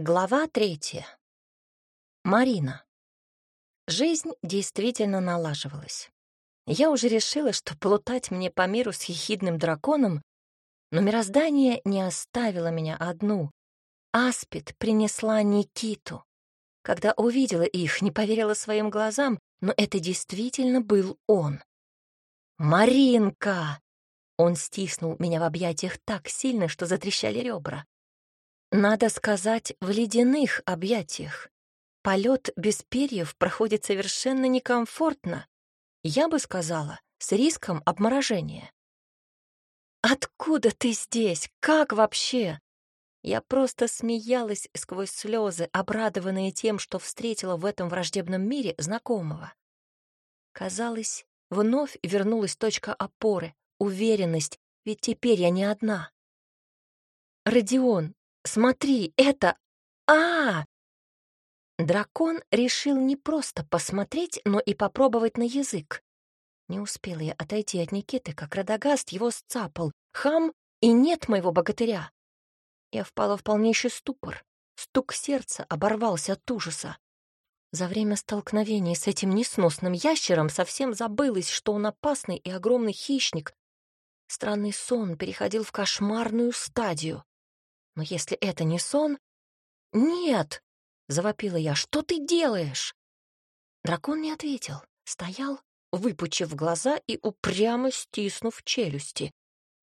Глава третья. Марина. Жизнь действительно налаживалась. Я уже решила, что плутать мне по миру с ехидным драконом, но мироздание не оставило меня одну. Аспид принесла Никиту. Когда увидела их, не поверила своим глазам, но это действительно был он. «Маринка!» Он стиснул меня в объятиях так сильно, что затрещали ребра. Надо сказать, в ледяных объятиях. Полет без перьев проходит совершенно некомфортно. Я бы сказала, с риском обморожения. «Откуда ты здесь? Как вообще?» Я просто смеялась сквозь слезы, обрадованная тем, что встретила в этом враждебном мире знакомого. Казалось, вновь вернулась точка опоры, уверенность, ведь теперь я не одна. «Родион, Смотри, это... а, Дракон решил не просто посмотреть, но и попробовать на язык. Не успела я отойти от Никиты, как Радагаст его сцапал. Хам, и нет моего богатыря. Я впала в полнейший ступор. Стук сердца оборвался от ужаса. За время столкновения с этим несносным ящером совсем забылось, что он опасный и огромный хищник. Странный сон переходил в кошмарную стадию. Но если это не сон... «Нет!» — завопила я. «Что ты делаешь?» Дракон не ответил. Стоял, выпучив глаза и упрямо стиснув челюсти.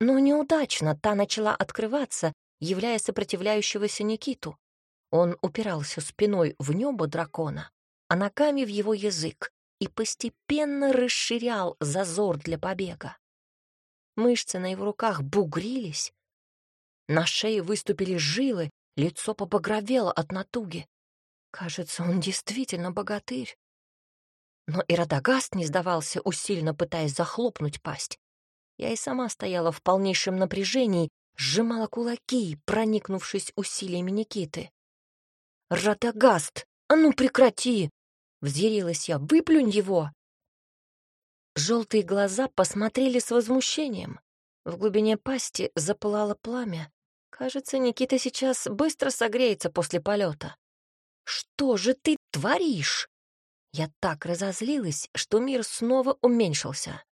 Но неудачно та начала открываться, являя сопротивляющегося Никиту. Он упирался спиной в небо дракона, а ногами в его язык и постепенно расширял зазор для побега. Мышцы на его руках бугрились, на шее выступили жилы, лицо побагровело от натуги. Кажется, он действительно богатырь. Но и Радагаст не сдавался, усиленно пытаясь захлопнуть пасть. Я и сама стояла в полнейшем напряжении, сжимала кулаки, проникнувшись усилиями Никиты. «Радагаст, а ну прекрати!» — взъярилась я. «Выплюнь его!» Желтые глаза посмотрели с возмущением. В глубине пасти запылало пламя. Кажется, Никита сейчас быстро согреется после полета. Что же ты творишь? Я так разозлилась, что мир снова уменьшился.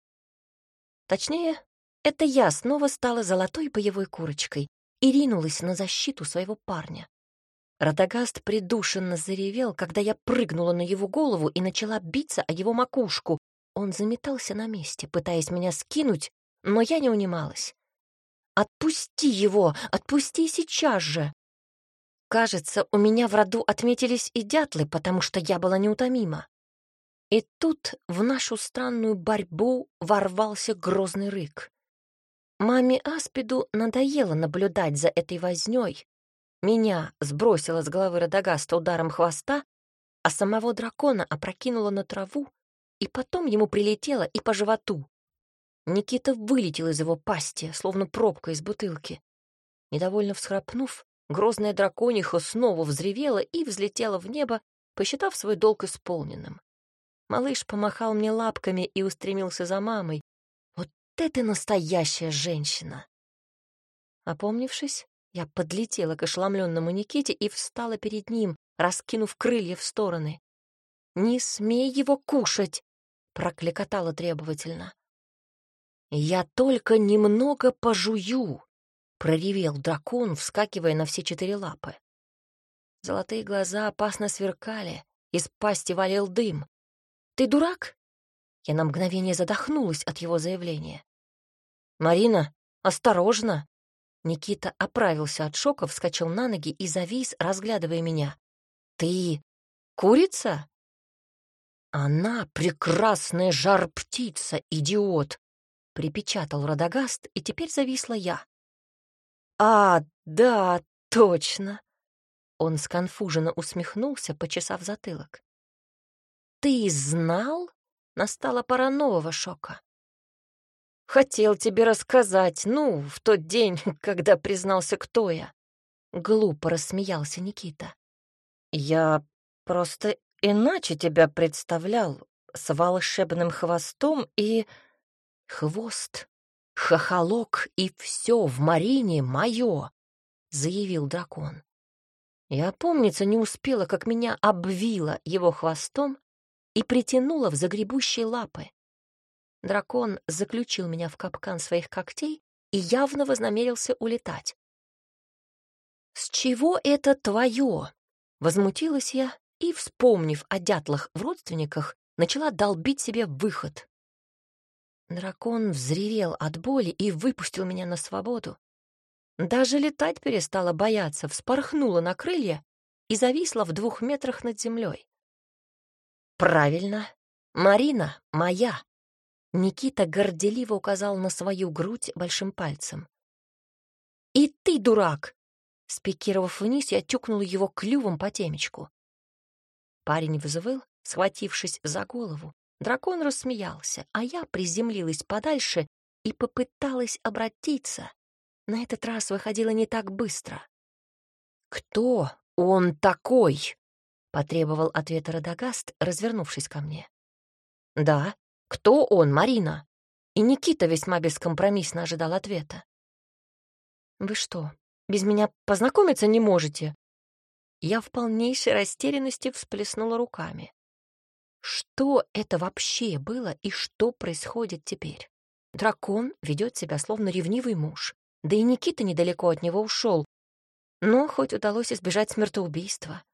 Точнее, это я снова стала золотой боевой курочкой и ринулась на защиту своего парня. Радагаст придушенно заревел, когда я прыгнула на его голову и начала биться о его макушку. Он заметался на месте, пытаясь меня скинуть, но я не унималась. Отпусти его! Отпусти сейчас же!» Кажется, у меня в роду отметились и дятлы, потому что я была неутомима. И тут в нашу странную борьбу ворвался грозный рык. Маме Аспиду надоело наблюдать за этой вознёй. Меня сбросило с головы Радагаста ударом хвоста, а самого дракона опрокинуло на траву, и потом ему прилетело и по животу. Никита вылетел из его пасти, словно пробка из бутылки. Недовольно всхрапнув, грозная дракониха снова взревела и взлетела в небо, посчитав свой долг исполненным. Малыш помахал мне лапками и устремился за мамой. Вот это настоящая женщина! Опомнившись, я подлетела к ошеломленному Никите и встала перед ним, раскинув крылья в стороны. «Не смей его кушать!» — прокликотала требовательно. «Я только немного пожую», — проревел дракон, вскакивая на все четыре лапы. Золотые глаза опасно сверкали, из пасти валил дым. «Ты дурак?» Я на мгновение задохнулась от его заявления. «Марина, осторожно!» Никита оправился от шока, вскочил на ноги и завис, разглядывая меня. «Ты курица?» «Она прекрасная жар-птица, идиот!» Припечатал Радагаст, и теперь зависла я. «А, да, точно!» Он сконфуженно усмехнулся, почесав затылок. «Ты знал?» — настала пора нового шока. «Хотел тебе рассказать, ну, в тот день, когда признался, кто я». Глупо рассмеялся Никита. «Я просто иначе тебя представлял, с волшебным хвостом и...» Хвост, хохолок и все в Марине мое, заявил дракон. Я, помнится, не успела, как меня обвила его хвостом и притянула в загребущие лапы. Дракон заключил меня в капкан своих когтей и явно вознамерился улетать. «С чего это твое?» — возмутилась я и, вспомнив о дятлах в родственниках, начала долбить себе выход. Дракон взревел от боли и выпустил меня на свободу. Даже летать перестала бояться, вспорхнула на крылья и зависла в двух метрах над землей. «Правильно, Марина моя!» Никита горделиво указал на свою грудь большим пальцем. «И ты, дурак!» Спикировав вниз, я тюкнул его клювом по темечку. Парень взвыл, схватившись за голову. Дракон рассмеялся, а я приземлилась подальше и попыталась обратиться. На этот раз выходило не так быстро. «Кто он такой?» — потребовал ответа Радагаст, развернувшись ко мне. «Да, кто он, Марина?» И Никита весьма бескомпромиссно ожидал ответа. «Вы что, без меня познакомиться не можете?» Я в полнейшей растерянности всплеснула руками. Что это вообще было и что происходит теперь? Дракон ведет себя словно ревнивый муж. Да и Никита недалеко от него ушел. Но хоть удалось избежать смертоубийства.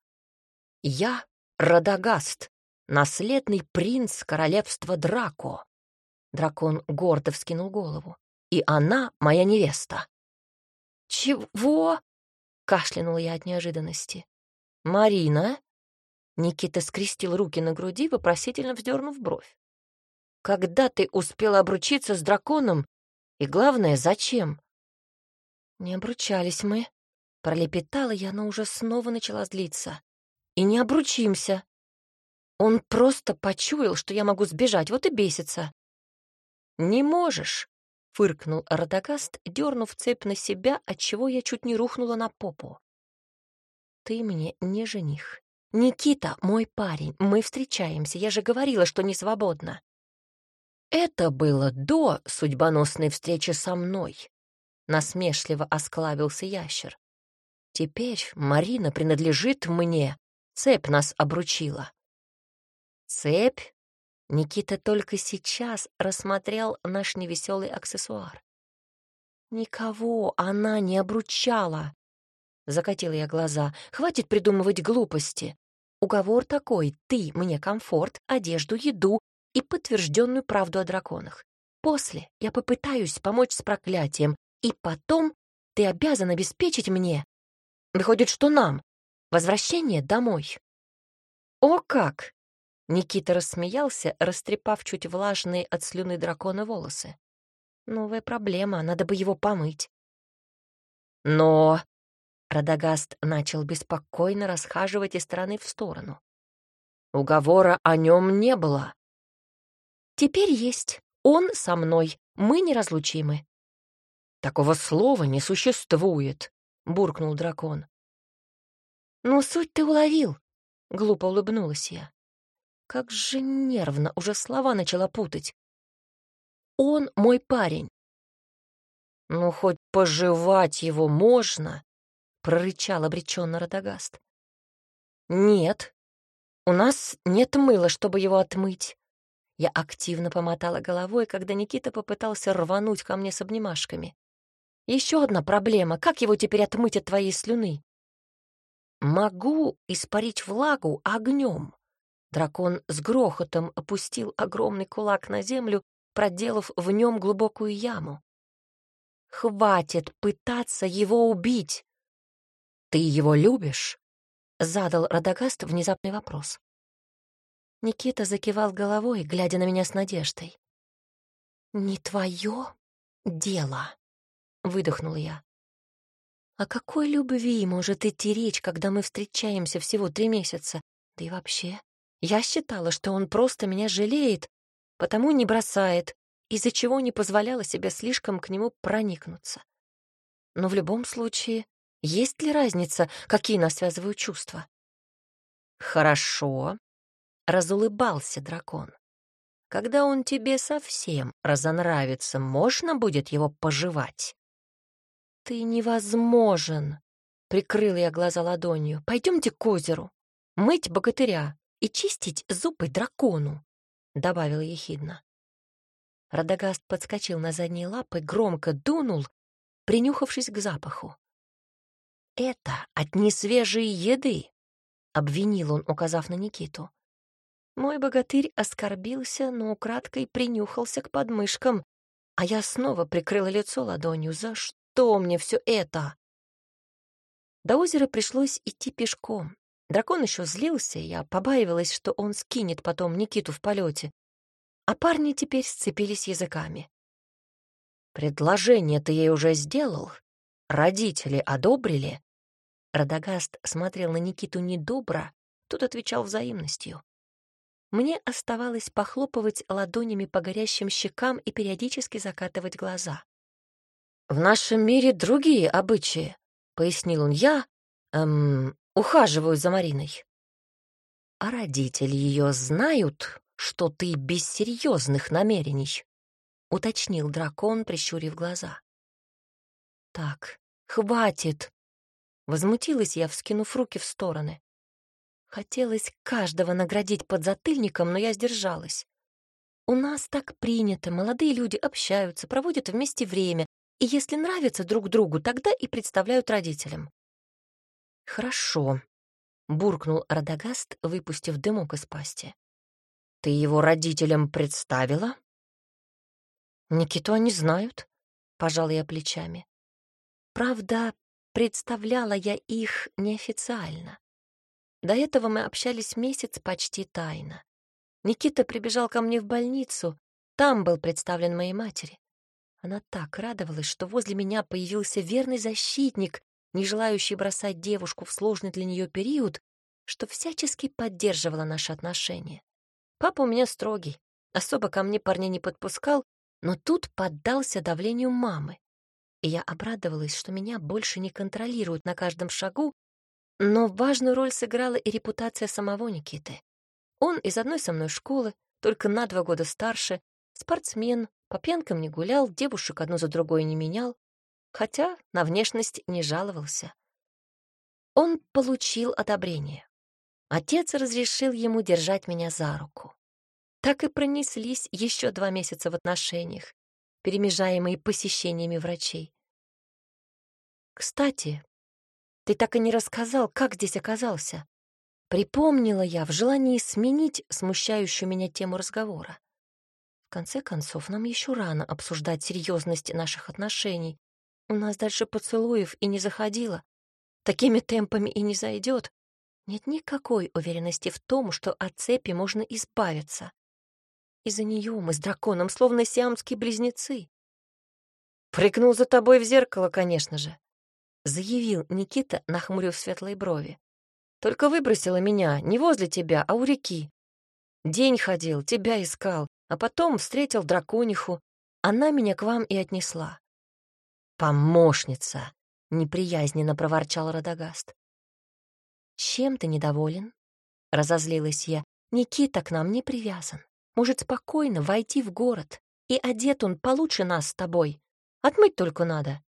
Я — Радагаст, наследный принц королевства Драко. Дракон гордо вскинул голову. И она моя невеста. «Чего?» — кашлянула я от неожиданности. «Марина?» Никита скрестил руки на груди, вопросительно вздернув бровь. «Когда ты успела обручиться с драконом? И главное, зачем?» «Не обручались мы», — пролепетала я, но уже снова начала злиться. «И не обручимся. Он просто почуял, что я могу сбежать, вот и бесится». «Не можешь», — фыркнул Радагаст, дернув цепь на себя, отчего я чуть не рухнула на попу ты мне не жених. Никита — мой парень, мы встречаемся, я же говорила, что не свободна. Это было до судьбоносной встречи со мной. Насмешливо осклабился ящер. Теперь Марина принадлежит мне, цепь нас обручила. Цепь? Никита только сейчас рассмотрел наш невеселый аксессуар. Никого она не обручала. Закатила я глаза. «Хватит придумывать глупости. Уговор такой — ты мне комфорт, одежду, еду и подтвержденную правду о драконах. После я попытаюсь помочь с проклятием, и потом ты обязан обеспечить мне. Выходит, что нам. Возвращение домой». «О как!» Никита рассмеялся, растрепав чуть влажные от слюны дракона волосы. «Новая проблема, надо бы его помыть». «Но...» Радагаст начал беспокойно расхаживать из стороны в сторону. Уговора о нем не было. Теперь есть. Он со мной. Мы неразлучимы. Такого слова не существует, буркнул дракон. Ну, суть ты уловил, глупо улыбнулась я. Как же нервно уже слова начала путать. Он мой парень. Ну, хоть пожевать его можно, — прорычал обреченно Радагаст. «Нет, у нас нет мыла, чтобы его отмыть». Я активно помотала головой, когда Никита попытался рвануть ко мне с обнимашками. «Еще одна проблема. Как его теперь отмыть от твоей слюны?» «Могу испарить влагу огнем». Дракон с грохотом опустил огромный кулак на землю, проделав в нем глубокую яму. «Хватит пытаться его убить!» «Ты его любишь?» — задал Радагаст внезапный вопрос. Никита закивал головой, глядя на меня с надеждой. «Не твое дело», — выдохнул я. «О какой любви может идти речь, когда мы встречаемся всего три месяца? Да и вообще, я считала, что он просто меня жалеет, потому не бросает, из-за чего не позволяла себе слишком к нему проникнуться. Но в любом случае есть ли разница, какие нас связывают чувства? Хорошо, разулыбался дракон. Когда он тебе совсем разонравится, можно будет его пожевать? Ты невозможен, Прикрыла я глаза ладонью. «Пойдемте к озеру. Мыть богатыря и чистить зубы дракону», — добавила ехидно. Радагаст подскочил на задние лапы, громко дунул, принюхавшись к запаху. «Это от несвежей еды», — обвинил он, указав на Никиту. Мой богатырь оскорбился, но украдкой принюхался к подмышкам, а я снова прикрыла лицо ладонью. «За что мне все это?» До озера пришлось идти пешком. Дракон еще злился, я побаивалась, что он скинет потом Никиту в полете. А парни теперь сцепились языками. «Предложение ты ей уже сделал? Родители одобрили?» Радагаст смотрел на Никиту недобро, тут отвечал взаимностью. Мне оставалось похлопывать ладонями по горящим щекам и периодически закатывать глаза. «В нашем мире другие обычаи», — пояснил он. «Я, эм, ухаживаю за Мариной». «А родители ее знают, что ты без серьезных намерений?» — уточнил дракон, прищурив глаза. «Так, хватит!» — возмутилась я, вскинув руки в стороны. Хотелось каждого наградить подзатыльником, но я сдержалась. У нас так принято, молодые люди общаются, проводят вместе время, и если нравятся друг другу, тогда и представляют родителям. «Хорошо», — буркнул Радагаст, выпустив дымок из пасти. «Ты его родителям представила?» «Никиту они знают», — пожала я плечами. «Правда, представляла я их неофициально. До этого мы общались месяц почти тайно. Никита прибежал ко мне в больницу, там был представлен моей матери. Она так радовалась, что возле меня появился верный защитник, не желающий бросать девушку в сложный для нее период, что всячески поддерживала наши отношения. Папа у меня строгий, особо ко мне парня не подпускал, но тут поддался давлению мамы. И я обрадовалась, что меня больше не контролируют на каждом шагу, но важную роль сыграла и репутация самого Никиты. Он из одной со мной школы, только на два года старше, спортсмен, по пьянкам не гулял, девушек одну за другой не менял, хотя на внешность не жаловался. Он получил одобрение. Отец разрешил ему держать меня за руку. Так и пронеслись еще два месяца в отношениях, перемежаемые посещениями врачей. Кстати, ты так и не рассказал, как здесь оказался. Припомнила я в желании сменить смущающую меня тему разговора. В конце концов, нам еще рано обсуждать серьезность наших отношений. У нас дальше поцелуев и не заходило. Такими темпами и не зайдет. Нет никакой уверенности в том, что от цепи можно избавиться. Из-за нее мы с драконом словно сиамские близнецы. Прыгнул за тобой в зеркало, конечно же. — заявил Никита, нахмурив светлые брови. «Только выбросила меня не возле тебя, а у реки. День ходил, тебя искал, а потом встретил дракониху. Она меня к вам и отнесла». «Помощница!» — неприязненно проворчал Радагаст. «Чем ты недоволен?» — разозлилась я. «Никита к нам не привязан. Может спокойно войти в город. И одет он получше нас с тобой. Отмыть только надо.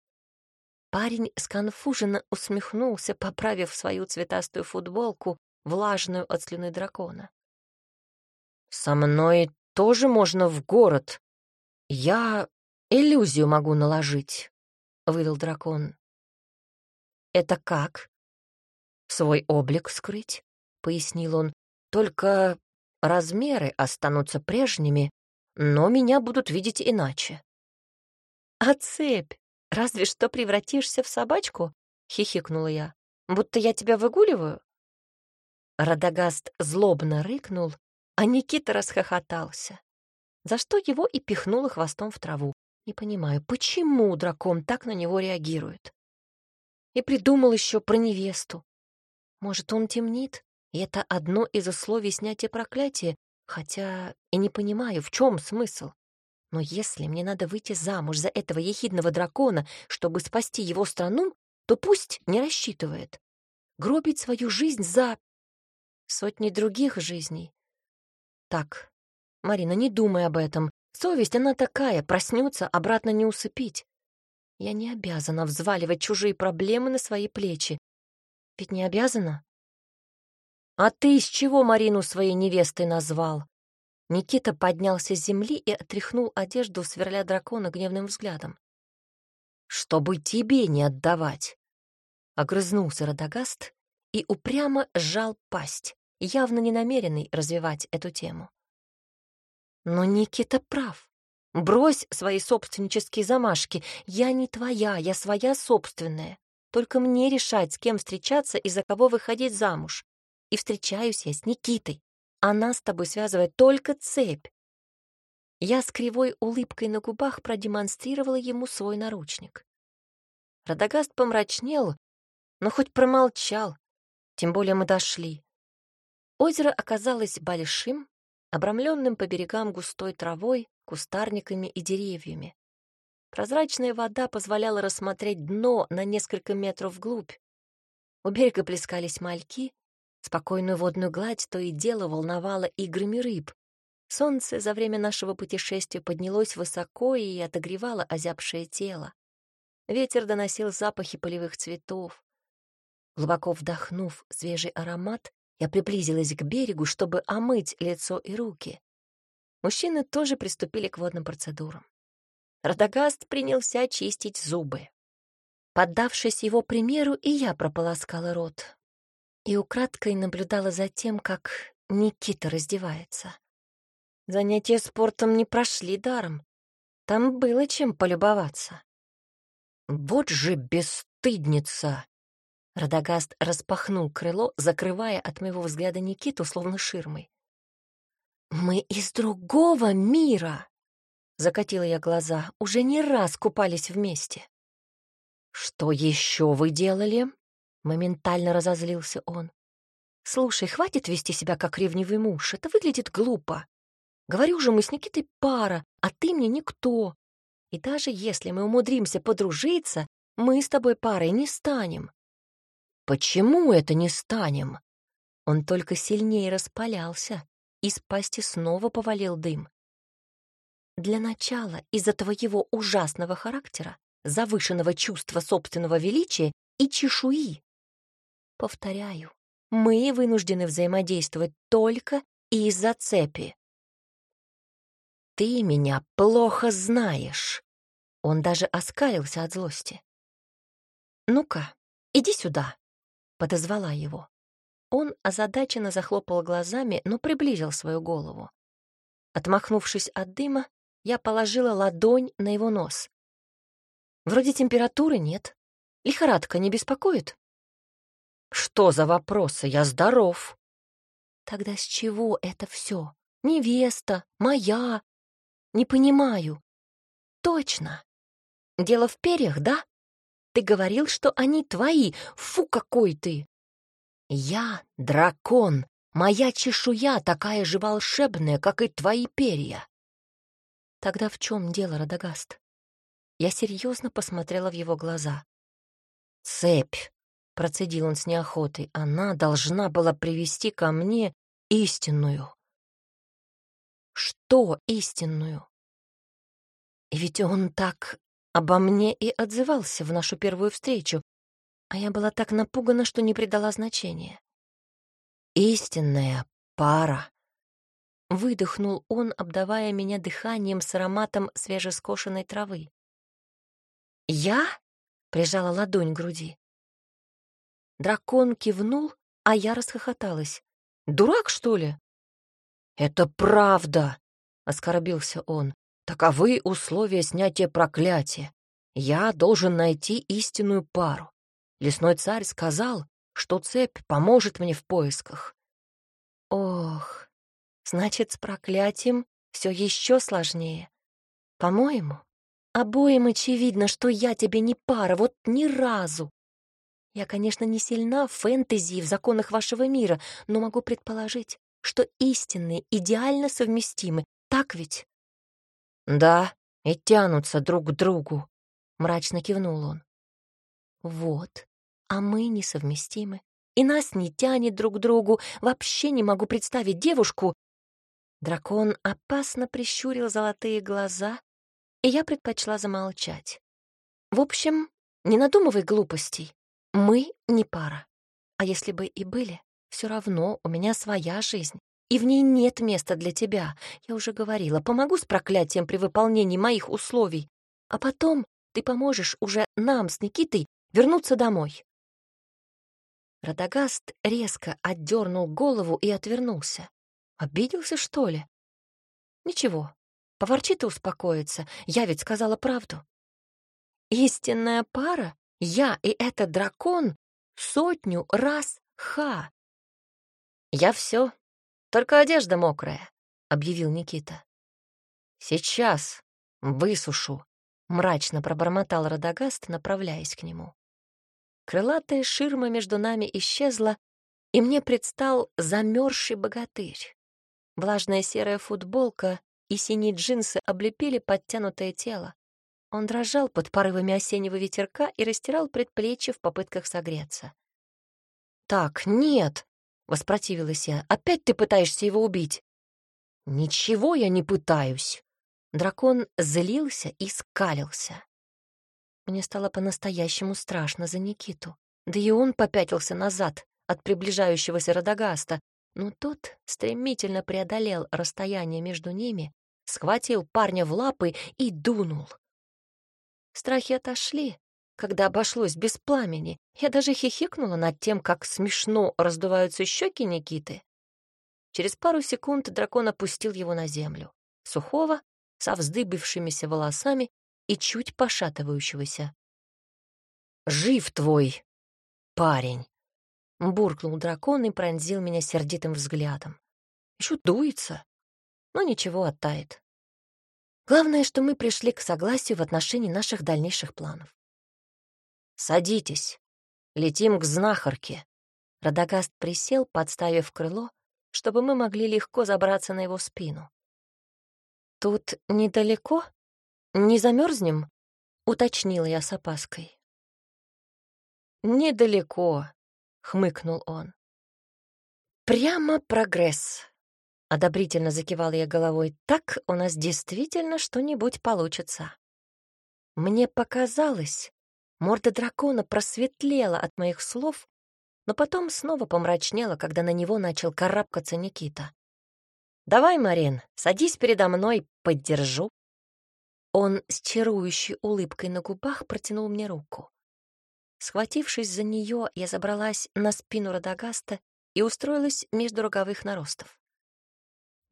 Парень сконфуженно усмехнулся, поправив свою цветастую футболку, влажную от слюны дракона. «Со мной тоже можно в город. Я иллюзию могу наложить», — вывел дракон. «Это как?» «Свой облик скрыть», — пояснил он. «Только размеры останутся прежними, но меня будут видеть иначе». «А цепь? «Разве что превратишься в собачку?» — хихикнула я. «Будто я тебя выгуливаю?» Радагаст злобно рыкнул, а Никита расхохотался, за что его и пихнуло хвостом в траву. Не понимаю, почему дракон так на него реагирует? И придумал еще про невесту. Может, он темнит, и это одно из условий снятия проклятия, хотя и не понимаю, в чем смысл. Но если мне надо выйти замуж за этого ехидного дракона, чтобы спасти его страну, то пусть не рассчитывает. Гробить свою жизнь за сотни других жизней. Так, Марина, не думай об этом. Совесть, она такая, проснется, обратно не усыпить. Я не обязана взваливать чужие проблемы на свои плечи. ведь не обязана. А ты из чего Марину своей невестой назвал? Никита поднялся с земли и отряхнул одежду, сверля дракона гневным взглядом. «Чтобы тебе не отдавать!» Огрызнулся Радагаст и упрямо сжал пасть, явно не намеренный развивать эту тему. Но Никита прав. Брось свои собственнические замашки. Я не твоя, я своя собственная. Только мне решать, с кем встречаться и за кого выходить замуж. И встречаюсь я с Никитой. Она с тобой связывает только цепь. Я с кривой улыбкой на губах продемонстрировала ему свой наручник. Радагаст помрачнел, но хоть промолчал, тем более мы дошли. Озеро оказалось большим, обрамленным по берегам густой травой, кустарниками и деревьями. Прозрачная вода позволяла рассмотреть дно на несколько метров вглубь. У берега плескались мальки, спокойную водную гладь то и дело волновала играми рыб. Солнце за время нашего путешествия поднялось высоко и отогревало озябшее тело. Ветер доносил запахи полевых цветов. Глубоко вдохнув свежий аромат, я приблизилась к берегу, чтобы омыть лицо и руки. Мужчины тоже приступили к водным процедурам. Радагаст принялся чистить зубы. Поддавшись его примеру, и я прополоскала рот. И украдкой наблюдала за тем, как Никита раздевается. Занятия спортом не прошли даром. Там было чем полюбоваться. «Вот же бесстыдница!» Радагаст распахнул крыло, закрывая от моего взгляда Никиту словно ширмой. «Мы из другого мира!» Закатила я глаза. Уже не раз купались вместе. «Что еще вы делали?» Моментально разозлился он. «Слушай, хватит вести себя как ревнивый муж. Это выглядит глупо. Говорю же, мы с Никитой пара, а ты мне никто. И даже если мы умудримся подружиться, мы с тобой парой не станем». «Почему это не станем?» Он только сильнее распалялся. Из пасти снова повалил дым. Для начала, из-за твоего ужасного характера, завышенного чувства собственного величия и чешуи. Повторяю, мы вынуждены взаимодействовать только из-за цепи. Ты меня плохо знаешь. Он даже оскалился от злости. «Ну-ка, иди сюда», — подозвала его. Он озадаченно захлопал глазами, но приблизил свою голову. Отмахнувшись от дыма, я положила ладонь на его нос. Вроде температуры нет. Лихорадка не беспокоит? Что за вопросы? Я здоров. Тогда с чего это все? Невеста, моя. Не понимаю. Точно. Дело в перьях, да? Ты говорил, что они твои. Фу, какой ты! «Я — дракон, моя чешуя такая же волшебная, как и твои перья». Тогда в чем дело, Радагаст? Я серьезно посмотрела в его глаза. «Цепь», — процедил он с неохотой, — «она должна была привести ко мне истинную». «Что истинную?» Ведь он так обо мне и отзывался в нашу первую встречу, а я была так напугана, что не придала значения. «Истинная пара!» Выдохнул он, обдавая меня дыханием с ароматом свежескошенной травы. «Я?» — прижала ладонь к груди. Дракон кивнул, а я расхохоталась. «Дурак, что ли?» «Это правда!» — оскорбился он. «Таковы условия снятия проклятия. Я должен найти истинную пару. Лесной царь сказал, что цепь поможет мне в поисках. Ох, значит, с проклятием все еще сложнее. По-моему, обоим очевидно, что я тебе не пара, вот ни разу. Я, конечно, не сильна в фэнтези и в законах вашего мира, но могу предположить, что истинные идеально совместимы, так ведь? Да, и тянутся друг к другу, мрачно кивнул он. Вот, а мы несовместимы. И нас не тянет друг к другу. Вообще не могу представить девушку. Дракон опасно прищурил золотые глаза, и я предпочла замолчать. В общем, не надумывай глупостей. Мы не пара. А если бы и были, все равно у меня своя жизнь, и в ней нет места для тебя. Я уже говорила, помогу с проклятием при выполнении моих условий, а потом ты поможешь уже нам с Никитой вернуться домой. Радагаст резко отдернул голову и отвернулся. Обиделся, что ли? Ничего, поворчит и успокоится. Я ведь сказала правду. Истинная пара, я и этот дракон, сотню раз ха. Я все, только одежда мокрая, объявил Никита. Сейчас высушу, мрачно пробормотал Радагаст, направляясь к нему. Крылатая ширма между нами исчезла, и мне предстал замерзший богатырь. Влажная серая футболка и синие джинсы облепили подтянутое тело. Он дрожал под порывами осеннего ветерка и растирал предплечье в попытках согреться. «Так, нет!» — воспротивилась я. «Опять ты пытаешься его убить?» «Ничего я не пытаюсь!» Дракон злился и скалился. Мне стало по-настоящему страшно за Никиту. Да и он попятился назад от приближающегося Радагаста, но тот стремительно преодолел расстояние между ними, схватил парня в лапы и дунул. Страхи отошли, когда обошлось без пламени. Я даже хихикнула над тем, как смешно раздуваются щеки Никиты. Через пару секунд дракон опустил его на землю, сухого, со вздыбившимися волосами и чуть пошатывающегося. «Жив твой парень!» Буркнул дракон и пронзил меня сердитым взглядом. Еще дуется, но ничего оттает. Главное, что мы пришли к согласию в отношении наших дальнейших планов. «Садитесь, летим к знахарке». Радагаст присел, подставив крыло, чтобы мы могли легко забраться на его спину. «Тут недалеко? Не замерзнем?» — уточнила я с опаской. «Недалеко», — хмыкнул он. «Прямо прогресс», — одобрительно закивала я головой. «Так у нас действительно что-нибудь получится». Мне показалось, морда дракона просветлела от моих слов, но потом снова помрачнела, когда на него начал карабкаться Никита. «Давай, Марин, садись передо мной, поддержу». Он с чарующей улыбкой на губах протянул мне руку. Схватившись за нее, я забралась на спину Радагаста и устроилась между роговых наростов.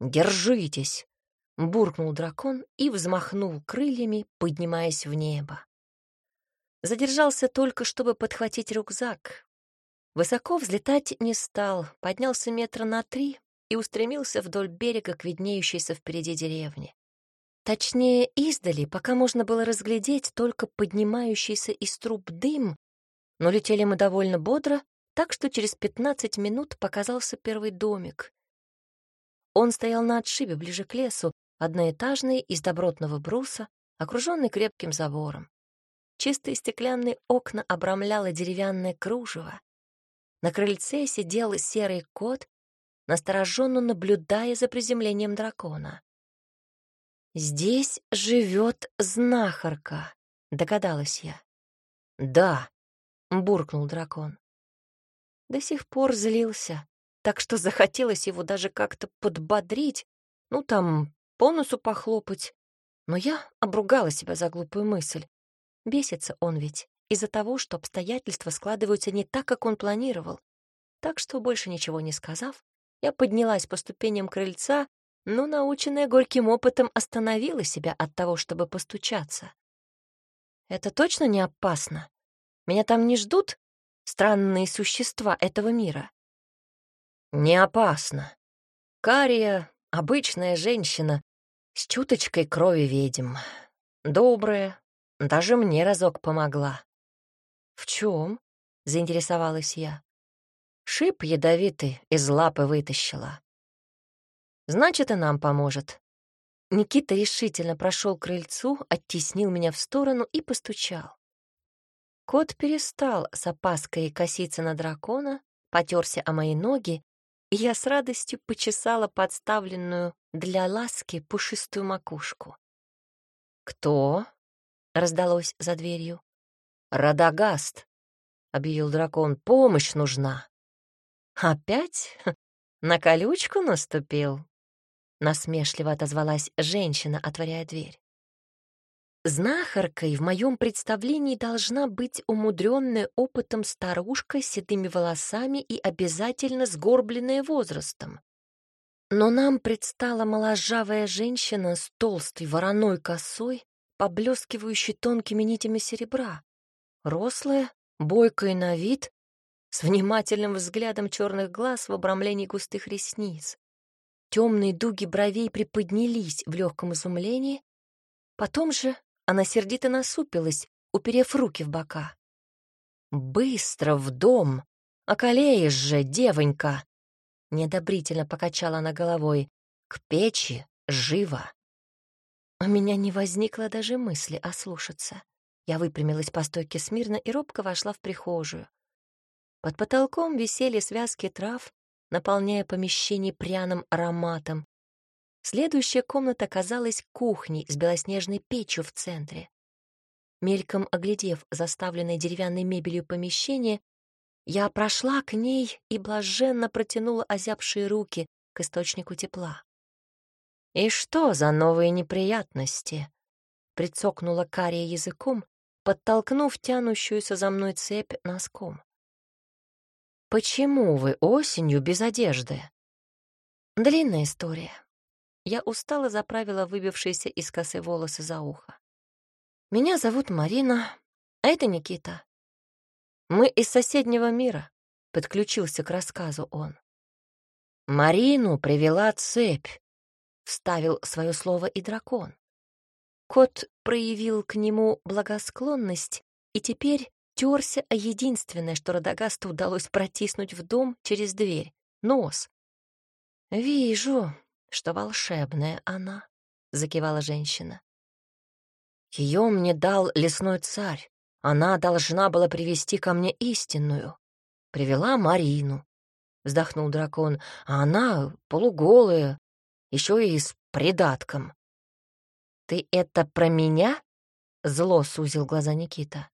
«Держитесь!» — буркнул дракон и взмахнул крыльями, поднимаясь в небо. Задержался только, чтобы подхватить рюкзак. Высоко взлетать не стал, поднялся метра на три и устремился вдоль берега к виднеющейся впереди деревне. Точнее, издали, пока можно было разглядеть только поднимающийся из труб дым но летели мы довольно бодро, так что через пятнадцать минут показался первый домик. Он стоял на отшибе ближе к лесу, одноэтажный, из добротного бруса, окруженный крепким забором. Чистые стеклянные окна обрамляло деревянное кружево. На крыльце сидел серый кот, настороженно наблюдая за приземлением дракона. «Здесь живет знахарка», — догадалась я. «Да», — буркнул дракон. До сих пор злился, так что захотелось его даже как-то подбодрить, ну там, по носу похлопать. Но я обругала себя за глупую мысль. Бесится он ведь из-за того, что обстоятельства складываются не так, как он планировал. Так что, больше ничего не сказав, я поднялась по ступеням крыльца, но, наученная горьким опытом, остановила себя от того, чтобы постучаться. «Это точно не опасно?» Меня там не ждут странные существа этого мира? Не опасно. Кария — обычная женщина с чуточкой крови ведьм. Добрая, даже мне разок помогла. В чем? заинтересовалась я. Шип ядовитый из лапы вытащила. Значит, и нам поможет. Никита решительно прошел к крыльцу, оттеснил меня в сторону и постучал. Кот перестал с опаской коситься на дракона, потерся о мои ноги, я с радостью почесала подставленную для ласки пушистую макушку. «Кто?» — раздалось за дверью. «Радагаст», — объявил дракон, — «помощь нужна». «Опять? На колючку наступил?» Насмешливо отозвалась женщина, отворяя дверь. Знахаркой в моем представлении должна быть умудренная опытом старушка с седыми волосами и обязательно сгорбленная возрастом. Но нам предстала моложавая женщина с толстой вороной косой, поблескивающей тонкими нитями серебра. Рослая, бойкая на вид, с внимательным взглядом черных глаз в обрамлении густых ресниц. Темные дуги бровей приподнялись в легком изумлении, потом же она сердито насупилась, уперев руки в бока. «Быстро в дом! Околеешь же, девонька!» Неодобрительно покачала она головой. «К печи! Живо!» У меня не возникло даже мысли ослушаться. Я выпрямилась по стойке смирно и робко вошла в прихожую. Под потолком висели связки трав, наполняя помещение пряным ароматом, Следующая комната казалась кухней с белоснежной печью в центре. Мельком оглядев заставленное деревянной мебелью помещение, я прошла к ней и блаженно протянула озябшие руки к источнику тепла. «И что за новые неприятности?» — прицокнула Кария языком, подтолкнув тянущуюся за мной цепь носком. «Почему вы осенью без одежды?» Длинная история. Я устало заправила выбившиеся из косы волосы за ухо. «Меня зовут Марина, а это Никита. Мы из соседнего мира», — подключился к рассказу он. «Марину привела цепь», — вставил свое слово и дракон. Кот проявил к нему благосклонность и теперь терся о единственное, что Радагасту удалось протиснуть в дом через дверь — нос. «Вижу, что волшебная она», — закивала женщина. Ее мне дал лесной царь. Она должна была привести ко мне истинную. Привела Марину, — вздохнул дракон, — а она полуголая, еще и с придатком. «Ты это про меня?» — зло сузил глаза Никита.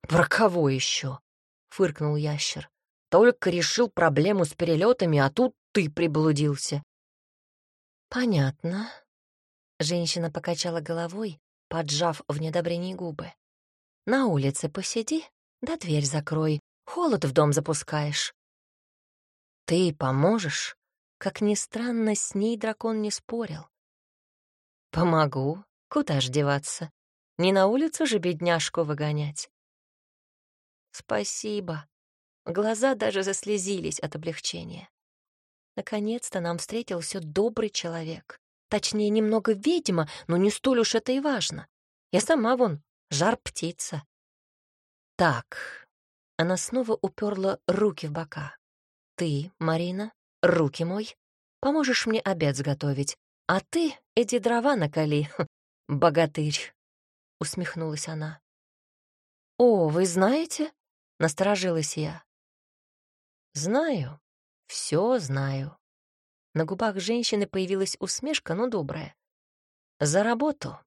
«Про кого еще?» — фыркнул ящер. «Только решил проблему с перелетами, а тут ты приблудился. «Понятно». Женщина покачала головой, поджав в недобрении губы. «На улице посиди, да дверь закрой, холод в дом запускаешь». «Ты поможешь?» Как ни странно, с ней дракон не спорил. «Помогу. Куда ж деваться? Не на улицу же бедняжку выгонять». «Спасибо». Глаза даже заслезились от облегчения. Наконец-то нам встретился добрый человек. Точнее, немного ведьма, но не столь уж это и важно. Я сама вон, жар-птица. Так, она снова уперла руки в бока. Ты, Марина, руки мой, поможешь мне обед сготовить, а ты иди дрова накали, богатырь, — усмехнулась она. «О, вы знаете?» — насторожилась я. «Знаю», все знаю. На губах женщины появилась усмешка, но добрая. За работу.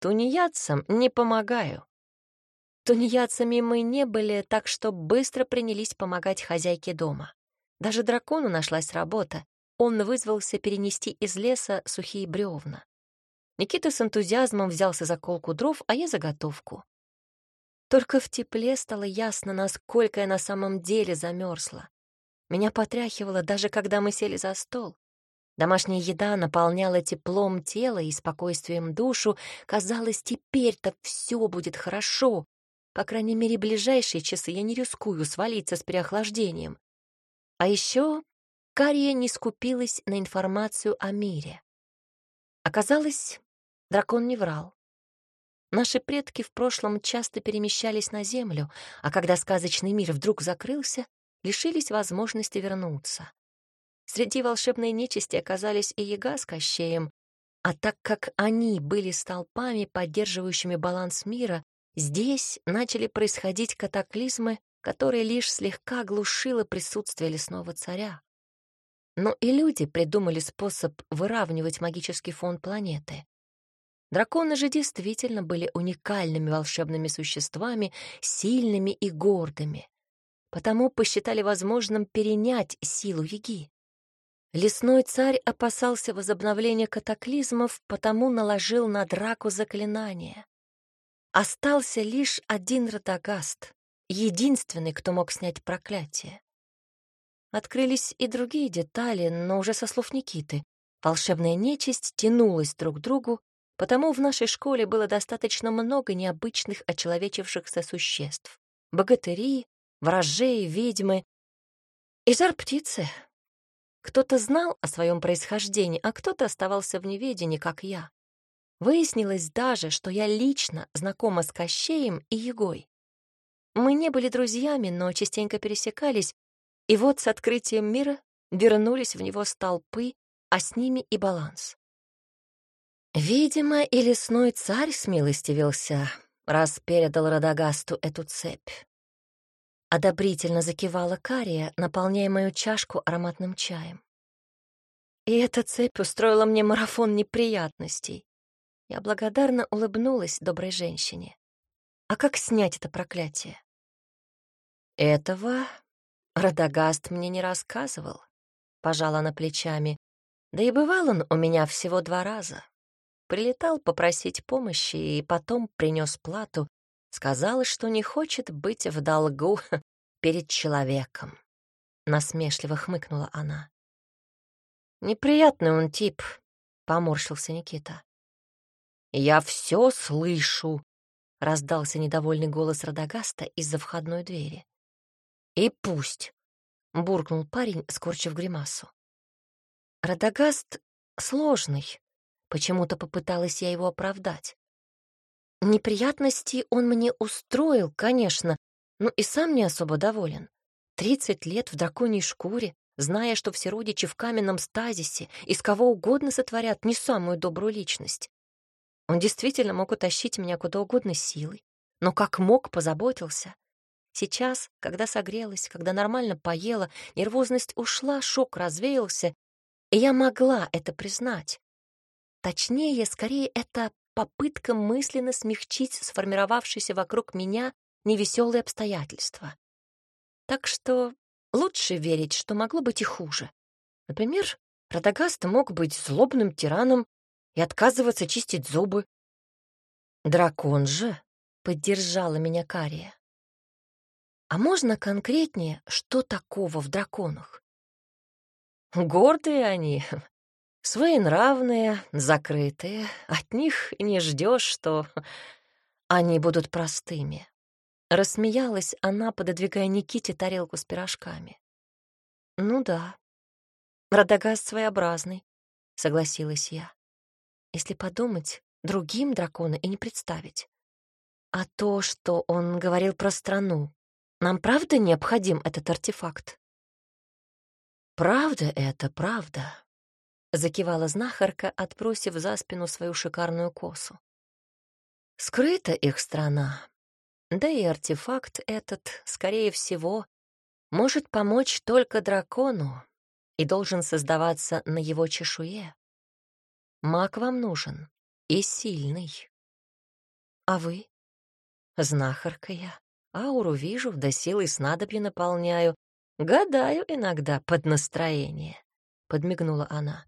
Тунеядцам не помогаю. Тунеядцами мы не были, так что быстро принялись помогать хозяйке дома. Даже дракону нашлась работа. Он вызвался перенести из леса сухие бревна. Никита с энтузиазмом взялся за колку дров, а я за готовку. Только в тепле стало ясно, насколько я на самом деле замерзла. Меня потряхивало даже когда мы сели за стол. Домашняя еда наполняла теплом тела и спокойствием душу. Казалось, теперь-то все будет хорошо. По крайней мере, ближайшие часы я не рискую свалиться с переохлаждением. А еще Кария не скупилась на информацию о мире. Оказалось, дракон не врал. Наши предки в прошлом часто перемещались на Землю, а когда сказочный мир вдруг закрылся, лишились возможности вернуться. Среди волшебной нечисти оказались и Яга с Кощеем, а так как они были столпами, поддерживающими баланс мира, здесь начали происходить катаклизмы, которые лишь слегка глушило присутствие лесного царя. Но и люди придумали способ выравнивать магический фон планеты. Драконы же действительно были уникальными волшебными существами, сильными и гордыми. Потому посчитали возможным перенять силу Яги. Лесной царь опасался возобновления катаклизмов, потому наложил на драку заклинание. Остался лишь один Радагаст, единственный, кто мог снять проклятие. Открылись и другие детали, но уже со слов Никиты. Волшебная нечисть тянулась друг к другу, потому в нашей школе было достаточно много необычных очеловечившихся существ. Богатыри, ворожеи, ведьмы и жар-птицы. Кто-то знал о своем происхождении, а кто-то оставался в неведении, как я. Выяснилось даже, что я лично знакома с Кощеем и Егой. Мы не были друзьями, но частенько пересекались, и вот с открытием мира вернулись в него столпы, а с ними и баланс. Видимо, и лесной царь смилостивился, раз передал Радагасту эту цепь. Одобрительно закивала Кария, наполняя мою чашку ароматным чаем. И эта цепь устроила мне марафон неприятностей. Я благодарно улыбнулась доброй женщине. А как снять это проклятие? Этого Радагаст мне не рассказывал, пожала на плечами. Да и бывал он у меня всего два раза. Прилетал попросить помощи и потом принес плату, сказал, что не хочет быть в долгу перед человеком. Насмешливо хмыкнула она. «Неприятный он тип», — поморщился Никита. «Я все слышу», — раздался недовольный голос Радагаста из-за входной двери. «И пусть», — буркнул парень, скорчив гримасу. Радагаст сложный, почему-то попыталась я его оправдать. Неприятности он мне устроил, конечно, но и сам не особо доволен. Тридцать лет в драконьей шкуре, зная, что все родичи в каменном стазисе, из кого угодно сотворят не самую добрую личность. Он действительно мог утащить меня куда угодно силой, но как мог, позаботился. Сейчас, когда согрелась, когда нормально поела, нервозность ушла, шок развеялся, и я могла это признать. Точнее, скорее, это попытка мысленно смягчить сформировавшиеся вокруг меня невеселые обстоятельства. Так что лучше верить, что могло быть и хуже. Например, Радагаст мог быть злобным тираном и отказываться чистить зубы. «Дракон же!» — поддержала меня Кария. «А можно конкретнее, что такого в драконах?» «Гордые они, своенравные, закрытые. От них не ждешь, что они будут простыми. Рассмеялась она, пододвигая Никите тарелку с пирожками. «Ну да, Радагаст своеобразный», — согласилась я. «Если подумать, другим дракона и не представить. А то, что он говорил про страну, нам правда необходим этот артефакт?» «Правда это, правда», — закивала знахарка, отбросив за спину свою шикарную косу. «Скрыта их страна, да и артефакт этот, скорее всего, может помочь только дракону и должен создаваться на его чешуе. Маг вам нужен и сильный. А вы? Знахарка я. Ауру вижу, да силой снадобья наполняю. Гадаю иногда под настроение, — подмигнула она.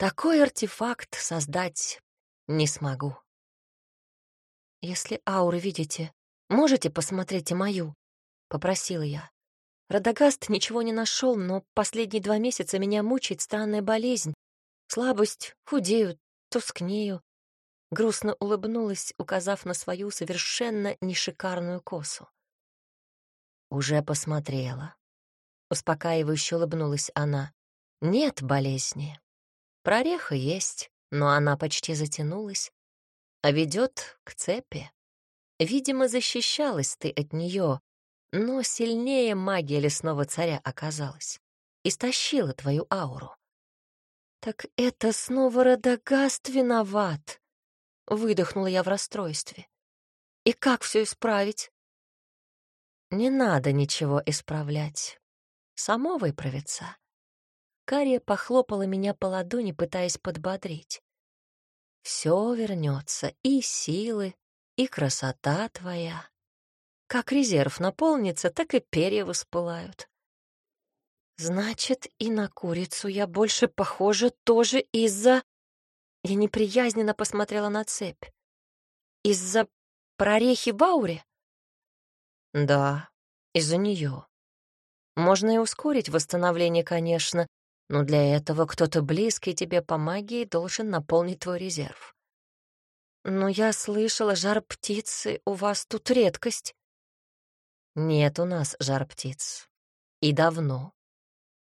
Такой артефакт создать не смогу. «Если ауры видите, можете посмотреть и мою?» — попросила я. Радагаст ничего не нашел, но последние два месяца меня мучает странная болезнь. Слабость, худею, тускнею. Грустно улыбнулась, указав на свою совершенно нешикарную косу. «Уже посмотрела». Успокаивающе улыбнулась она. «Нет болезни. Прореха есть, но она почти затянулась а ведет к цепи. Видимо, защищалась ты от нее, но сильнее магия лесного царя оказалась. Истощила твою ауру. «Так это снова Радагаст виноват!» — выдохнула я в расстройстве. «И как все исправить?» «Не надо ничего исправлять. Само выправится». Кария похлопала меня по ладони, пытаясь подбодрить. Все вернется, и силы, и красота твоя. Как резерв наполнится, так и перья воспылают. Значит, и на курицу я больше похожа тоже из-за... Я неприязненно посмотрела на цепь. Из-за прорехи в ауре? Да, из-за нее. Можно и ускорить восстановление, конечно, но для этого кто-то близкий тебе по магии должен наполнить твой резерв. Но я слышала, жар птицы у вас тут редкость. Нет у нас жар птиц. И давно.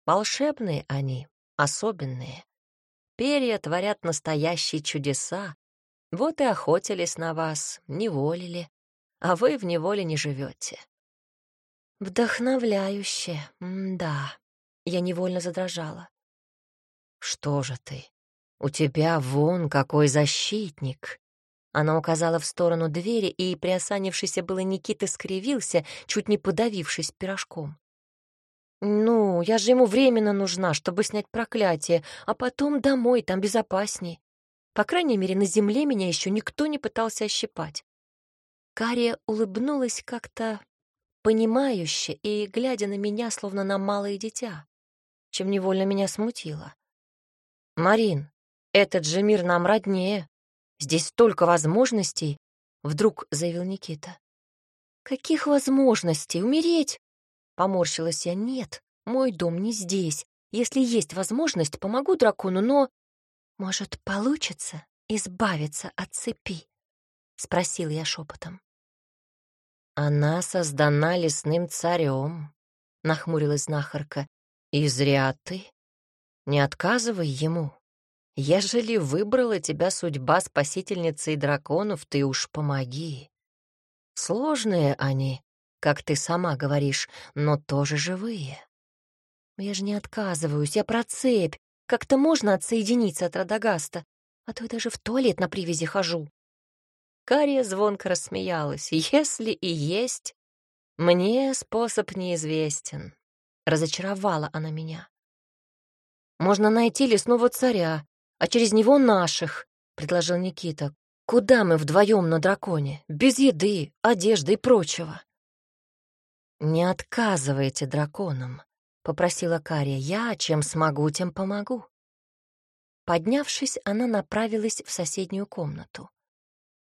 Волшебные они, особенные. Перья творят настоящие чудеса. Вот и охотились на вас, неволили, а вы в неволе не живете. Вдохновляюще, да. Я невольно задрожала. Что же ты? У тебя вон какой защитник. Она указала в сторону двери, и приосанившийся было Никита скривился, чуть не подавившись пирожком. «Ну, я же ему временно нужна, чтобы снять проклятие, а потом домой, там безопасней. По крайней мере, на земле меня еще никто не пытался ощипать». Кария улыбнулась как-то понимающе и глядя на меня, словно на малое дитя, чем невольно меня смутило. «Марин, этот же мир нам роднее. Здесь столько возможностей», — вдруг заявил Никита. «Каких возможностей? Умереть?» Поморщилась я. «Нет, мой дом не здесь. Если есть возможность, помогу дракону, но...» «Может, получится избавиться от цепи?» — спросил я шепотом. «Она создана лесным царем», — нахмурилась знахарка. «И зря ты. Не отказывай ему. Ежели выбрала тебя судьба спасительницы и драконов, ты уж помоги. Сложные они, как ты сама говоришь, но тоже живые. Я же не отказываюсь, я про цепь. Как-то можно отсоединиться от Радагаста, а то я даже в туалет на привязи хожу. Кария звонко рассмеялась. «Если и есть, мне способ неизвестен». Разочаровала она меня. «Можно найти лесного царя, а через него наших», — предложил Никита. «Куда мы вдвоем на драконе? Без еды, одежды и прочего». «Не отказывайте драконам», — попросила Кария. «Я, чем смогу, тем помогу». Поднявшись, она направилась в соседнюю комнату.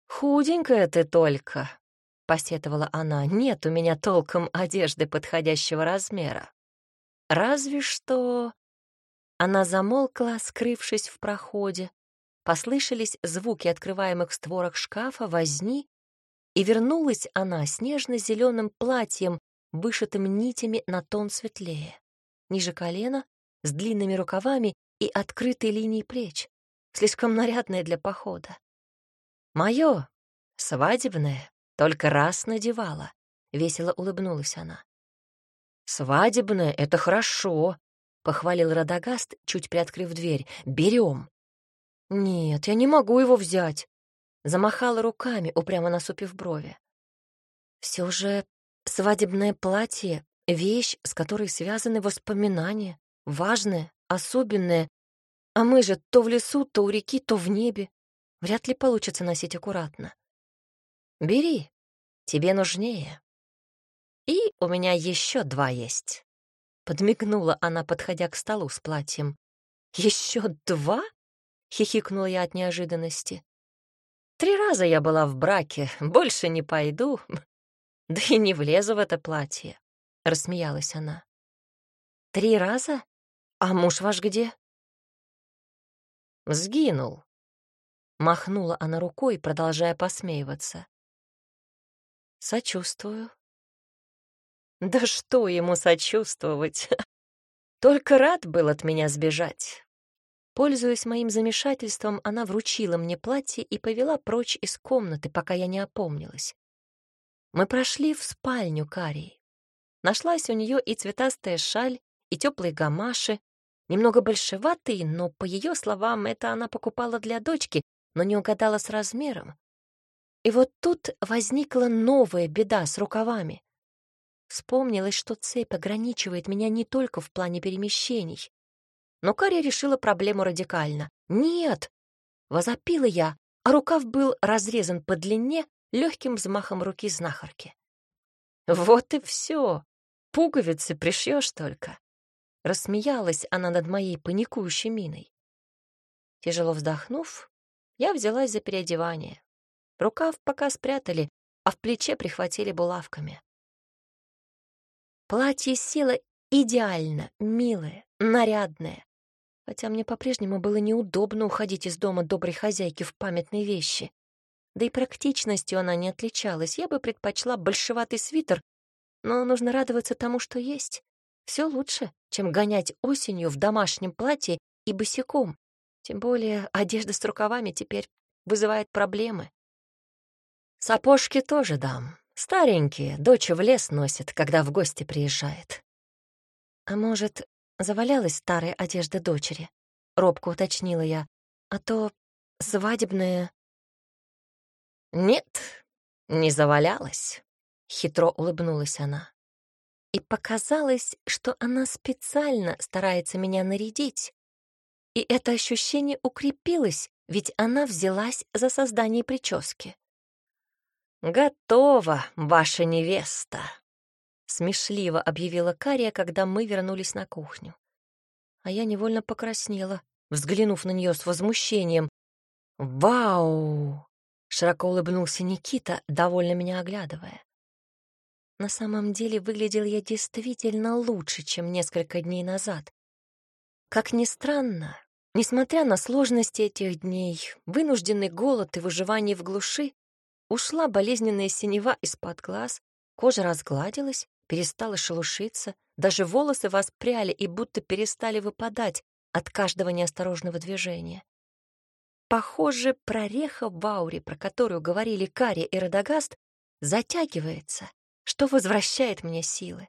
«Худенькая ты только», — посетовала она. «Нет у меня толком одежды подходящего размера. Разве что...» Она замолкла, скрывшись в проходе. Послышались звуки открываемых створок шкафа, возни, и вернулась она с нежно-зеленым платьем, вышитым нитями на тон светлее. Ниже колена, с длинными рукавами и открытой линией плеч, слишком нарядная для похода. Мое, свадебное, только раз надевала. Весело улыбнулась она. «Свадебное — это хорошо», — похвалил Радагаст, чуть приоткрыв дверь. «Берем». «Нет, я не могу его взять», — замахала руками, упрямо насупив брови. «Все же свадебное платье — вещь, с которой связаны воспоминания, важное, особенное, а мы же то в лесу, то у реки, то в небе. Вряд ли получится носить аккуратно. Бери, тебе нужнее. У меня еще два есть. Подмигнула она, подходя к столу с платьем. Еще два? Хихикнула я от неожиданности. Три раза я была в браке, больше не пойду. Да и не влезу в это платье, рассмеялась она. Три раза? А муж ваш где? Сгинул, Махнула она рукой, продолжая посмеиваться. «Сочувствую». «Да что ему сочувствовать? Только рад был от меня сбежать». Пользуясь моим замешательством, она вручила мне платье и повела прочь из комнаты, пока я не опомнилась. Мы прошли в спальню Карии. Нашлась у нее и цветастая шаль, и теплые гамаши, немного большеватые, но, по ее словам, это она покупала для дочки, но не угадала с размером. И вот тут возникла новая беда с рукавами. Вспомнилось, что цепь ограничивает меня не только в плане перемещений. Но Каря решила проблему радикально. «Нет!» — возопила я, а рукав был разрезан по длине легким взмахом руки знахарки. Вот и все. Пуговицы пришьешь только. Рассмеялась она над моей паникующей миной. Тяжело вздохнув, я взялась за переодевание. Рукав пока спрятали, а в плече прихватили булавками. Платье село идеально, милое, нарядное. Хотя мне по-прежнему было неудобно уходить из дома доброй хозяйки в памятные вещи. Да и практичностью она не отличалась. Я бы предпочла большеватый свитер, но нужно радоваться тому, что есть. Все лучше, чем гонять осенью в домашнем платье и босиком. Тем более одежда с рукавами теперь вызывает проблемы. Сапожки тоже дам. Старенькие, дочь в лес носит, когда в гости приезжает. А может, завалялась старая одежда дочери? Робко уточнила я. А то свадебная... Нет, не завалялась. Хитро улыбнулась она. И показалось, что она специально старается меня нарядить, и это ощущение укрепилось, ведь она взялась за создание прически. «Готова, ваша невеста!» — смешливо объявила Кария, когда мы вернулись на кухню. А я невольно покраснела, взглянув на нее с возмущением. «Вау!» — широко улыбнулся Никита, довольно меня оглядывая. На самом деле выглядел я действительно лучше, чем несколько дней назад. Как ни странно, Несмотря на сложности этих дней, вынужденный голод и выживание в глуши, ушла болезненная синева из-под глаз, кожа разгладилась, перестала шелушиться, даже волосы воспряли и будто перестали выпадать от каждого неосторожного движения. Похоже, прореха в ауре, про которую говорили Кари и Радагаст, затягивается, что возвращает мне силы.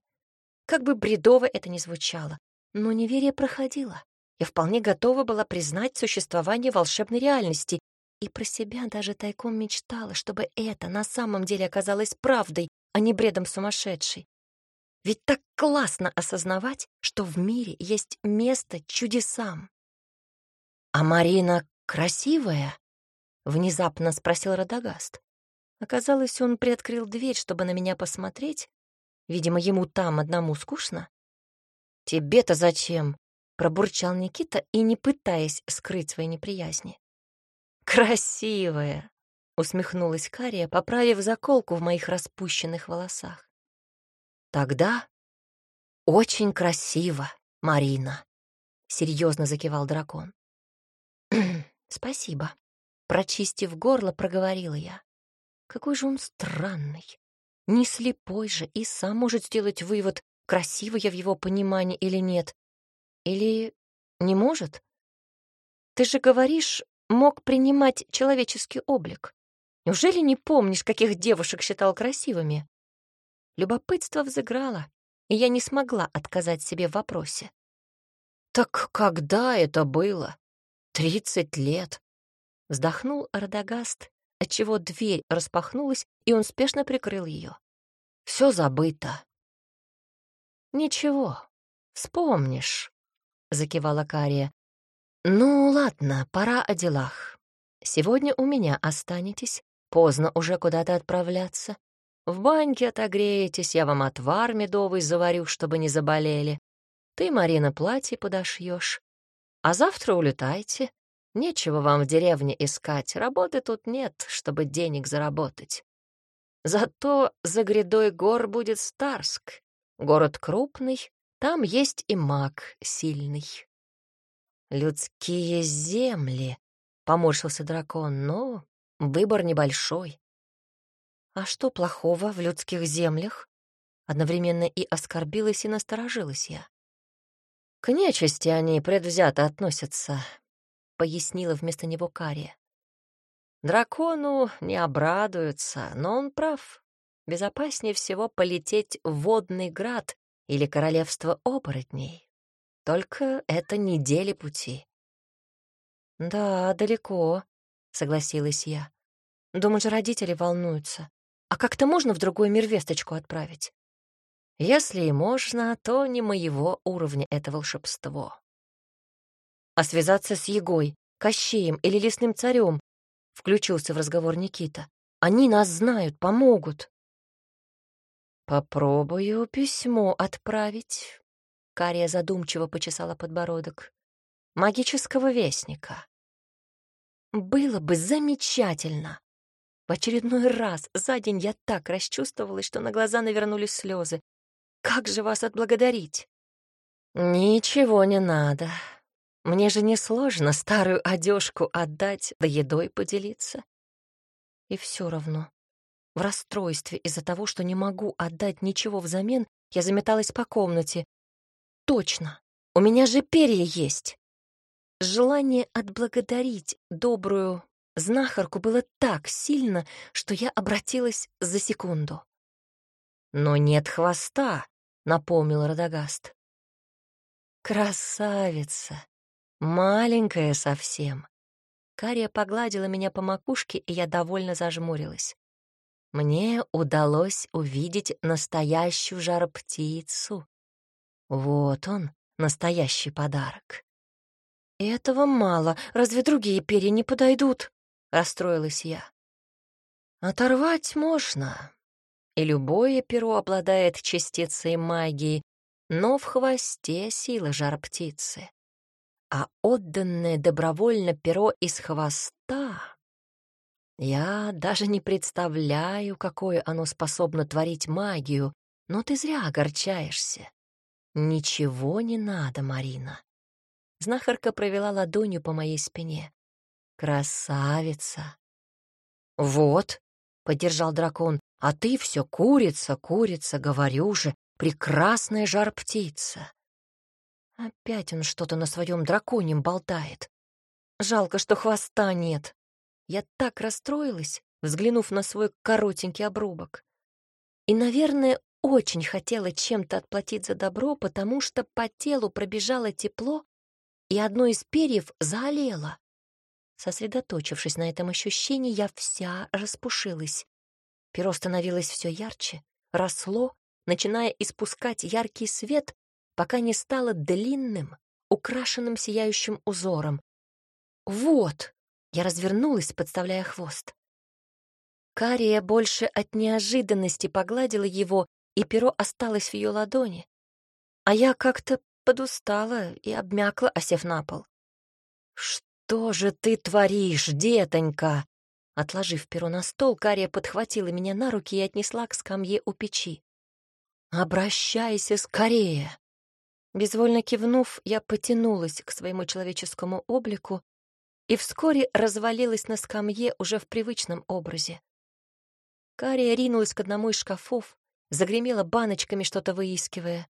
Как бы бредово это ни звучало, но неверие проходило. Я вполне готова была признать существование волшебной реальности и про себя даже тайком мечтала, чтобы это на самом деле оказалось правдой, а не бредом сумасшедшей. Ведь так классно осознавать, что в мире есть место чудесам. «А Марина красивая?» — внезапно спросил Радагаст. Оказалось, он приоткрыл дверь, чтобы на меня посмотреть. Видимо, ему там одному скучно. «Тебе-то зачем?» пробурчал Никита и не пытаясь скрыть свои неприязни. «Красивая!» — усмехнулась Кария, поправив заколку в моих распущенных волосах. «Тогда очень красиво, Марина», — серьезно закивал дракон. «Спасибо», — прочистив горло, проговорила я. «Какой же он странный, не слепой же и сам может сделать вывод, красиво я в его понимании или нет, или не может? Ты же говоришь, мог принимать человеческий облик. Неужели не помнишь, каких девушек считал красивыми? Любопытство взыграло, и я не смогла отказать себе в вопросе. «Так когда это было? Тридцать лет!» Вздохнул Ардагаст, отчего дверь распахнулась, и он спешно прикрыл ее. «Все забыто». «Ничего, вспомнишь», — закивала Кария. «Ну, ладно, пора о делах. Сегодня у меня останетесь, поздно уже куда-то отправляться. В баньке отогреетесь, я вам отвар медовый заварю, чтобы не заболели. Ты, Марина, платье подошьешь. А завтра улетайте. Нечего вам в деревне искать, работы тут нет, чтобы денег заработать. Зато за грядой гор будет Старск, город крупный, там есть и маг сильный. Людские земли, поморщился дракон, но выбор небольшой. А что плохого в людских землях? Одновременно и оскорбилась, и насторожилась я. К нечисти они предвзято относятся, пояснила вместо него Кария. Дракону не обрадуются, но он прав. Безопаснее всего полететь в водный град или королевство оборотней. Только это недели пути. «Да, далеко», — согласилась я. «Думаешь, родители волнуются. А как-то можно в другой мир весточку отправить?» «Если и можно, то не моего уровня это волшебство». «А связаться с Егой, Кощеем или Лесным Царем?» — включился в разговор Никита. «Они нас знают, помогут». Попробую письмо отправить. Кария задумчиво почесала подбородок. Магического вестника. Было бы замечательно. В очередной раз за день я так расчувствовалась, что на глаза навернулись слезы. Как же вас отблагодарить? Ничего не надо. Мне же не сложно старую одежку отдать, да едой поделиться. И все равно, в расстройстве из-за того, что не могу отдать ничего взамен, я заметалась по комнате. Точно, у меня же перья есть. Желание отблагодарить добрую знахарку было так сильно, что я обратилась за секунду. «Но нет хвоста», — напомнил Радагаст. «Красавица! Маленькая совсем!» Кария погладила меня по макушке, и я довольно зажмурилась. Мне удалось увидеть настоящую жар-птицу. Вот он, настоящий подарок. «Этого мало. Разве другие перья не подойдут?» — расстроилась я. «Оторвать можно, и любое перо обладает частицей магии, но в хвосте сила жар-птицы. А отданное добровольно перо из хвоста... Я даже не представляю, какое оно способно творить магию, но ты зря огорчаешься. Ничего не надо, Марина. Знахарка провела ладонью по моей спине. Красавица. Вот, — поддержал дракон, — а ты все курица, курица, говорю же, прекрасная жар-птица. Опять он что-то на своем драконьем болтает. Жалко, что хвоста нет. Я так расстроилась, взглянув на свой коротенький обрубок. И, наверное, очень хотела чем-то отплатить за добро, потому что по телу пробежало тепло, и одно из перьев заолело. Сосредоточившись на этом ощущении, я вся распушилась. Перо становилось все ярче, росло, начиная испускать яркий свет, пока не стало длинным, украшенным сияющим узором. «Вот!» — я развернулась, подставляя хвост. Кария больше от неожиданности погладила его, и перо осталось в ее ладони. А я как-то подустала и обмякла, осев на пол. «Что же ты творишь, детонька?» Отложив перо на стол, Кария подхватила меня на руки и отнесла к скамье у печи. «Обращайся скорее!» Безвольно кивнув, я потянулась к своему человеческому облику и вскоре развалилась на скамье уже в привычном образе. Кария ринулась к одному из шкафов, загремела баночками, что-то выискивая.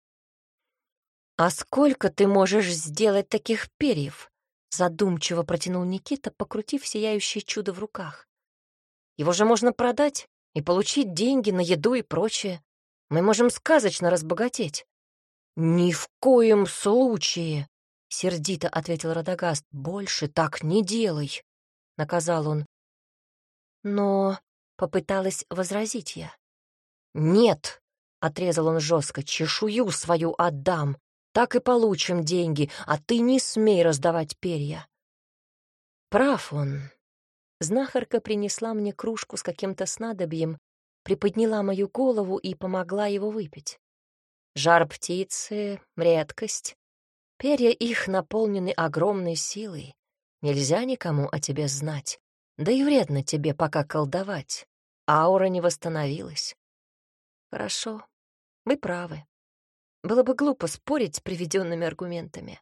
«А сколько ты можешь сделать таких перьев?» Задумчиво протянул Никита, покрутив сияющее чудо в руках. «Его же можно продать и получить деньги на еду и прочее. Мы можем сказочно разбогатеть». «Ни в коем случае!» — сердито ответил Радагаст. «Больше так не делай!» — наказал он. Но попыталась возразить я. «Нет!» — отрезал он жестко. «Чешую свою отдам. Так и получим деньги, а ты не смей раздавать перья». Прав он. Знахарка принесла мне кружку с каким-то снадобьем, приподняла мою голову и помогла его выпить. Жар птицы — редкость. Перья их наполнены огромной силой. Нельзя никому о тебе знать. Да и вредно тебе пока колдовать. Аура не восстановилась. Хорошо, вы правы. Было бы глупо спорить с приведенными аргументами.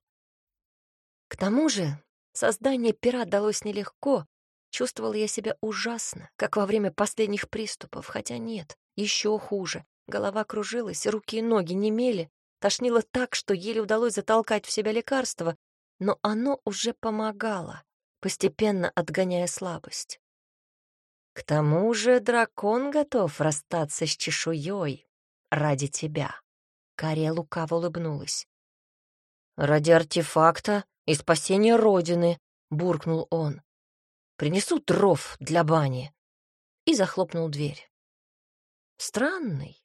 К тому же создание пера далось нелегко. Чувствовала я себя ужасно, как во время последних приступов, хотя нет, еще хуже. Голова кружилась, руки и ноги немели, тошнило так, что еле удалось затолкать в себя лекарство, но оно уже помогало, постепенно отгоняя слабость. К тому же дракон готов расстаться с чешуей ради тебя. Кария лукаво улыбнулась. «Ради артефакта и спасения Родины», — буркнул он. «Принесу дров для бани». И захлопнул дверь. Странный,